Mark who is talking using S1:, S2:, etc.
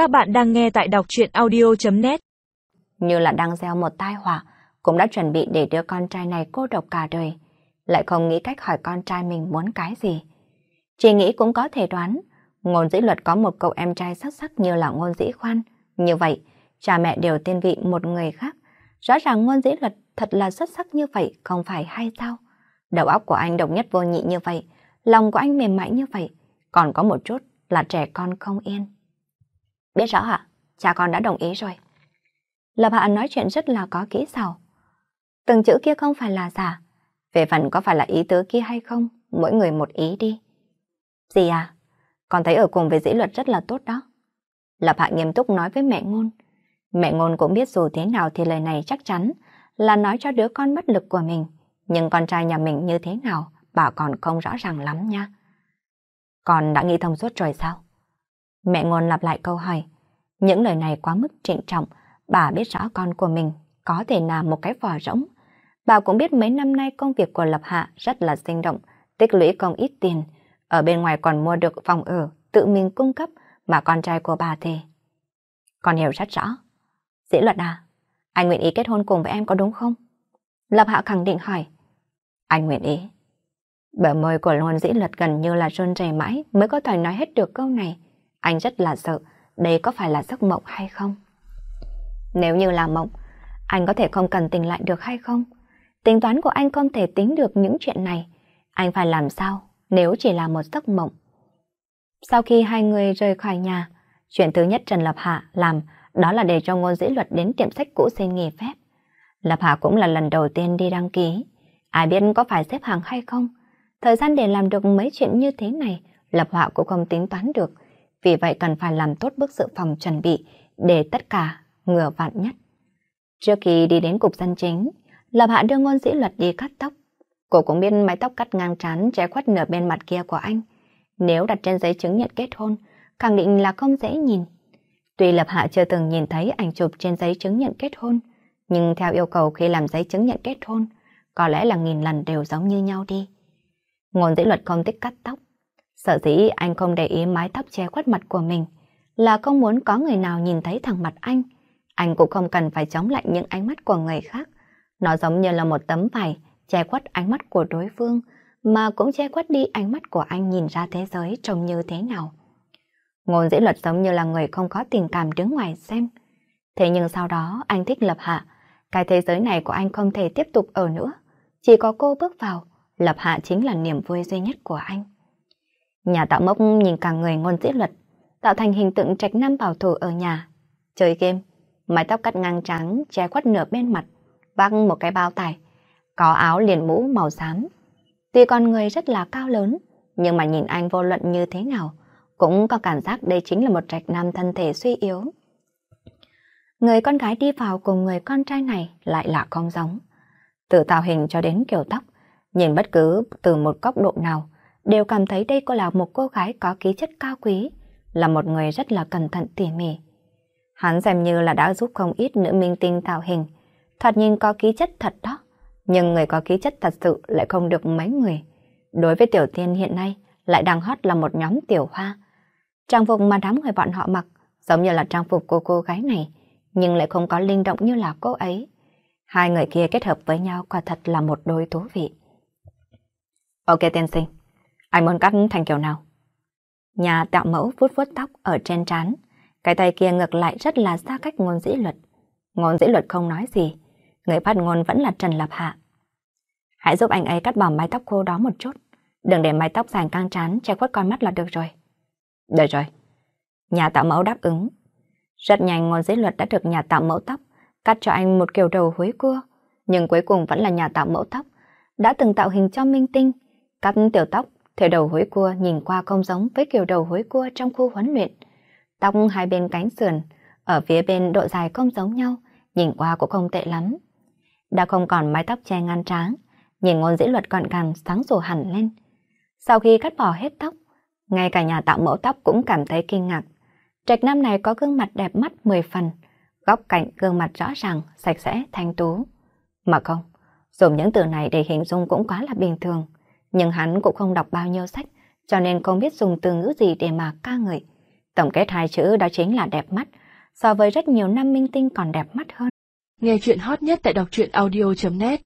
S1: Các bạn đang nghe tại đọc chuyện audio.net
S2: Như là đang gieo một tai họa, cũng đã chuẩn bị để đứa con trai này cô độc cả đời. Lại không nghĩ cách hỏi con trai mình muốn cái gì. Chỉ nghĩ cũng có thể đoán, ngôn dĩ luật có một cậu em trai xuất sắc như là ngôn dĩ khoan. Như vậy, cha mẹ đều tiên vị một người khác. Rõ ràng ngôn dĩ luật thật là xuất sắc như vậy, không phải hay sao? Đầu óc của anh độc nhất vô nhị như vậy, lòng của anh mềm mại như vậy, còn có một chút là trẻ con không yên. Biết rõ ạ, cha con đã đồng ý rồi. Lập Hạ nói chuyện rất là có kỹ xảo. Từng chữ kia không phải là giả. Về phần có phải là ý tứ kia hay không, mỗi người một ý đi. Gì à? Con thấy ở cùng với dĩ luật rất là tốt đó. Lập Hạ nghiêm túc nói với mẹ ngôn. Mẹ ngôn cũng biết dù thế nào thì lời này chắc chắn là nói cho đứa con bất lực của mình. Nhưng con trai nhà mình như thế nào, bà còn không rõ ràng lắm nha. Con đã nghĩ thông suốt rồi sao? Mẹ ngôn lặp lại câu hỏi. Những lời này quá mức trịnh trọng, bà biết rõ con của mình có thể là một cái vỏ rỗng. Bà cũng biết mấy năm nay công việc của Lập Hạ rất là sinh động, tích lũy không ít tiền. Ở bên ngoài còn mua được phòng ở, tự mình cung cấp mà con trai của bà thì. Con hiểu rất rõ. Dĩ luật à, anh nguyện ý kết hôn cùng với em có đúng không? Lập Hạ khẳng định hỏi. Anh nguyện ý. Bờ môi của Luân Dĩ Luật gần như là run rẩy mãi mới có thể nói hết được câu này. Anh rất là sợ, đây có phải là giấc mộng hay không? Nếu như là mộng, anh có thể không cần tỉnh lại được hay không? Tính toán của anh không thể tính được những chuyện này. Anh phải làm sao nếu chỉ là một giấc mộng? Sau khi hai người rời khỏi nhà, chuyện thứ nhất Trần Lập Hạ làm đó là để cho ngôn dĩ luật đến tiệm sách cũ xin nghỉ phép. Lập Hạ cũng là lần đầu tiên đi đăng ký. Ai biết có phải xếp hàng hay không? Thời gian để làm được mấy chuyện như thế này, Lập Hạ cũng không tính toán được. Vì vậy cần phải làm tốt bước dự phòng chuẩn bị để tất cả ngừa vạn nhất. Trước khi đi đến cục dân chính, Lập Hạ đưa ngôn sĩ luật đi cắt tóc. Cô cũng biết mái tóc cắt ngang trán che khuất nửa bên mặt kia của anh. Nếu đặt trên giấy chứng nhận kết hôn, khẳng định là không dễ nhìn. Tuy Lập Hạ chưa từng nhìn thấy ảnh chụp trên giấy chứng nhận kết hôn, nhưng theo yêu cầu khi làm giấy chứng nhận kết hôn, có lẽ là nghìn lần đều giống như nhau đi. Ngôn dĩ luật không thích cắt tóc. Sợ dĩ anh không để ý mái tóc che khuất mặt của mình là không muốn có người nào nhìn thấy thẳng mặt anh. Anh cũng không cần phải chống lại những ánh mắt của người khác. Nó giống như là một tấm vải che khuất ánh mắt của đối phương mà cũng che khuất đi ánh mắt của anh nhìn ra thế giới trông như thế nào. Ngôn dĩ luật giống như là người không có tình cảm đứng ngoài xem. Thế nhưng sau đó anh thích lập hạ. Cái thế giới này của anh không thể tiếp tục ở nữa. Chỉ có cô bước vào, lập hạ chính là niềm vui duy nhất của anh. Nhà tạo mốc nhìn cả người ngôn dĩ luật, tạo thành hình tượng trạch nam bảo thủ ở nhà. Chơi game, mái tóc cắt ngang trắng che khuất nửa bên mặt, vác một cái bao tải, có áo liền mũ màu xám. Tuy con người rất là cao lớn, nhưng mà nhìn anh vô luận như thế nào, cũng có cảm giác đây chính là một trạch nam thân thể suy yếu. Người con gái đi vào cùng người con trai này lại là không giống. Từ tạo hình cho đến kiểu tóc, nhìn bất cứ từ một góc độ nào, đều cảm thấy đây cô là một cô gái có khí chất cao quý, là một người rất là cẩn thận tỉ mỉ. Hắn xem như là đã giúp không ít nữ minh tinh tạo hình, thật nhìn có khí chất thật đó, nhưng người có khí chất thật sự lại không được mấy người. Đối với Tiểu Tiên hiện nay, lại đang hot là một nhóm tiểu hoa. Trang phục mà đám người bọn họ mặc, giống như là trang phục của cô gái này, nhưng lại không có linh động như là cô ấy. Hai người kia kết hợp với nhau quả thật là một đôi thú vị. Ok tiên sinh, anh muốn cắt thành kiểu nào? Nhà tạo mẫu vuốt vuốt tóc ở trên trán, cái tay kia ngược lại rất là xa cách ngôn dĩ luật. Ngôn dĩ luật không nói gì, người phát ngôn vẫn là Trần Lập Hạ. Hãy giúp anh ấy cắt bỏ mái tóc khô đó một chút, đừng để mái tóc dài căng trán che khuất con mắt là được rồi. Được rồi. Nhà tạo mẫu đáp ứng. Rất nhanh ngôn dĩ luật đã được nhà tạo mẫu tóc cắt cho anh một kiểu đầu huế cua, nhưng cuối cùng vẫn là nhà tạo mẫu tóc đã từng tạo hình cho minh tinh, cắt tiểu tóc theo đầu hối cua nhìn qua không giống với kiểu đầu hối cua trong khu huấn luyện. Tóc hai bên cánh sườn, ở phía bên độ dài không giống nhau, nhìn qua cũng không tệ lắm. Đã không còn mái tóc che ngăn tráng, nhìn ngôn dĩ luật gọn gàng sáng sủa hẳn lên. Sau khi cắt bỏ hết tóc, ngay cả nhà tạo mẫu tóc cũng cảm thấy kinh ngạc. Trạch nam này có gương mặt đẹp mắt 10 phần, góc cạnh gương mặt rõ ràng, sạch sẽ, thanh tú. Mà không, dùng những từ này để hình dung cũng quá là bình thường nhưng hắn cũng không đọc bao nhiêu sách, cho nên không biết dùng từ ngữ gì để mà ca ngợi. Tổng kết hai chữ đó chính là đẹp mắt, so với rất nhiều nam minh tinh còn đẹp mắt hơn.
S1: Nghe chuyện hot nhất tại đọc truyện audio.net